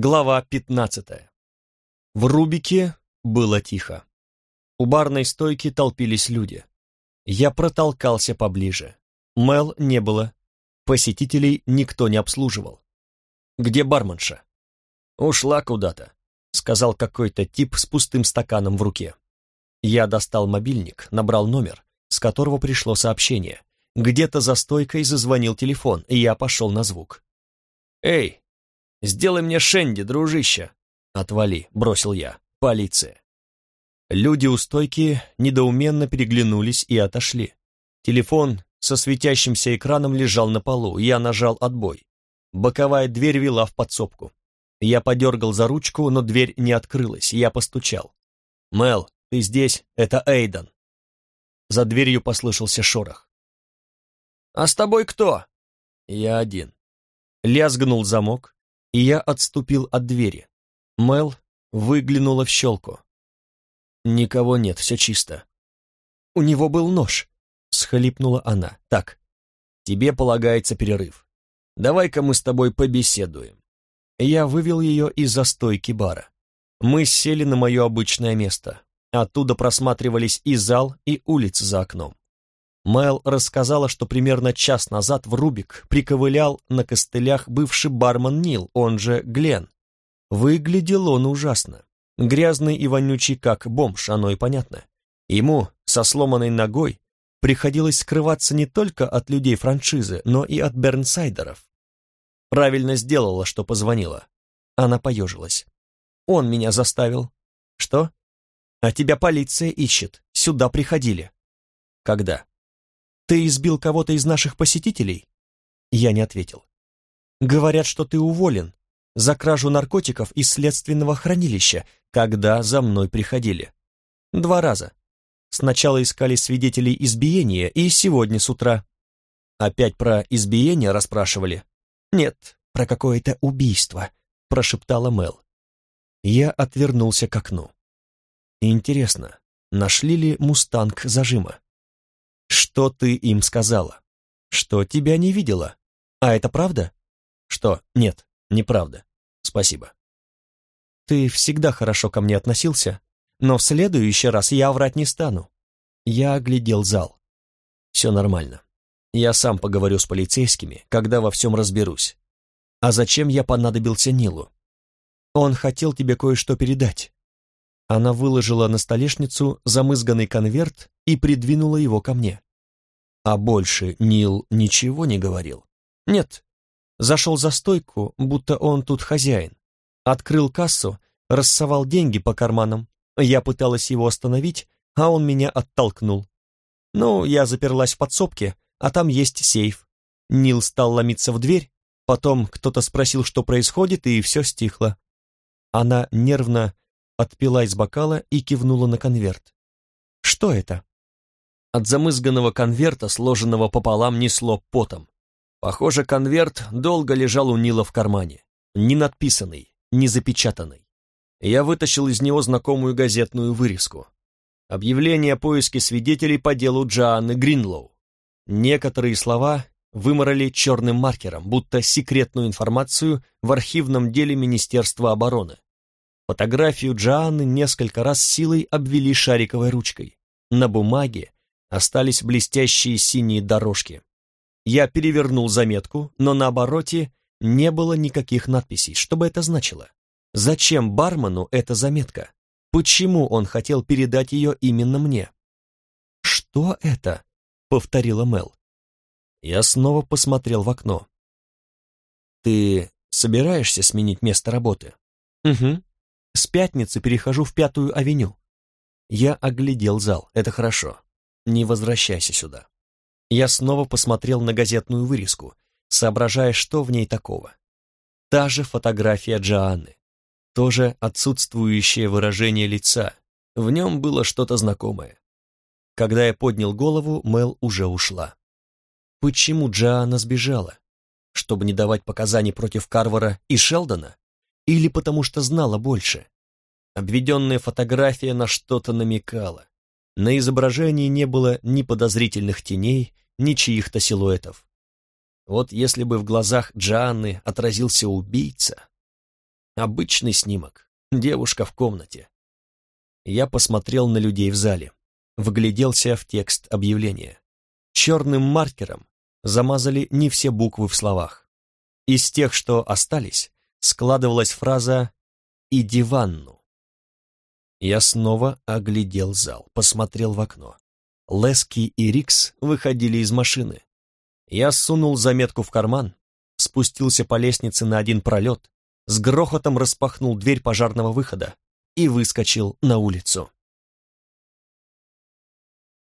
Глава 15. В Рубике было тихо. У барной стойки толпились люди. Я протолкался поближе. Мел не было. Посетителей никто не обслуживал. «Где барменша?» «Ушла куда-то», — сказал какой-то тип с пустым стаканом в руке. Я достал мобильник, набрал номер, с которого пришло сообщение. Где-то за стойкой зазвонил телефон, и я пошел на звук. «Эй, Сделай мне Шенди, дружище!» «Отвали», — бросил я. «Полиция!» Люди у стойки недоуменно переглянулись и отошли. Телефон со светящимся экраном лежал на полу, я нажал отбой. Боковая дверь вела в подсобку. Я подергал за ручку, но дверь не открылась, я постучал. «Мел, ты здесь? Это Эйден!» За дверью послышался шорох. «А с тобой кто?» «Я один». Лязгнул замок, и я отступил от двери. Мел выглянула в щелку. «Никого нет, все чисто». «У него был нож», — схлипнула она. «Так, тебе полагается перерыв. Давай-ка мы с тобой побеседуем». Я вывел ее из-за стойки бара. Мы сели на мое обычное место. Оттуда просматривались и зал, и улицы за окном. Мэл рассказала, что примерно час назад в Рубик приковылял на костылях бывший бармен Нил, он же Глен. Выглядел он ужасно. Грязный и вонючий, как бомж, оно и понятно. Ему, со сломанной ногой, приходилось скрываться не только от людей франшизы, но и от бернсайдеров. Правильно сделала, что позвонила. Она поежилась. Он меня заставил. Что? А тебя полиция ищет. Сюда приходили. Когда? «Ты избил кого-то из наших посетителей?» Я не ответил. «Говорят, что ты уволен за кражу наркотиков из следственного хранилища, когда за мной приходили. Два раза. Сначала искали свидетелей избиения, и сегодня с утра. Опять про избиение расспрашивали? Нет, про какое-то убийство», — прошептала Мел. Я отвернулся к окну. Интересно, нашли ли мустанг зажима? Что ты им сказала? Что тебя не видела? А это правда? Что? Нет, неправда. Спасибо. Ты всегда хорошо ко мне относился, но в следующий раз я врать не стану. Я оглядел зал. Все нормально. Я сам поговорю с полицейскими, когда во всем разберусь. А зачем я понадобился Нилу? Он хотел тебе кое-что передать. Она выложила на столешницу замызганный конверт и придвинула его ко мне. А больше Нил ничего не говорил? Нет. Зашел за стойку, будто он тут хозяин. Открыл кассу, рассовал деньги по карманам. Я пыталась его остановить, а он меня оттолкнул. Ну, я заперлась в подсобке, а там есть сейф. Нил стал ломиться в дверь, потом кто-то спросил, что происходит, и все стихло. Она нервно отпила из бокала и кивнула на конверт. «Что это?» От замызганного конверта, сложенного пополам, несло потом. Похоже, конверт долго лежал у Нила в кармане. Не надписанный, не запечатанный. Я вытащил из него знакомую газетную вырезку. Объявление о поиске свидетелей по делу Джоанны Гринлоу. Некоторые слова выморали черным маркером, будто секретную информацию в архивном деле Министерства обороны. Фотографию Джоанны несколько раз силой обвели шариковой ручкой. На бумаге остались блестящие синие дорожки. Я перевернул заметку, но на обороте не было никаких надписей. Что бы это значило? Зачем бармену эта заметка? Почему он хотел передать ее именно мне? «Что это?» — повторила Мел. Я снова посмотрел в окно. «Ты собираешься сменить место работы?» «Угу. С пятницы перехожу в Пятую авеню. Я оглядел зал, это хорошо. Не возвращайся сюда. Я снова посмотрел на газетную вырезку, соображая, что в ней такого. Та же фотография Джоанны, тоже отсутствующее выражение лица, в нем было что-то знакомое. Когда я поднял голову, Мел уже ушла. Почему Джоанна сбежала? Чтобы не давать показаний против Карвара и Шелдона? Или потому что знала больше? Обведенная фотография на что-то намекала. На изображении не было ни подозрительных теней, ни чьих-то силуэтов. Вот если бы в глазах Джанны отразился убийца... Обычный снимок. Девушка в комнате. Я посмотрел на людей в зале. Вгляделся в текст объявления. Черным маркером замазали не все буквы в словах. Из тех, что остались, складывалась фраза «иди ванну». Я снова оглядел зал, посмотрел в окно. Лески и Рикс выходили из машины. Я сунул заметку в карман, спустился по лестнице на один пролет, с грохотом распахнул дверь пожарного выхода и выскочил на улицу.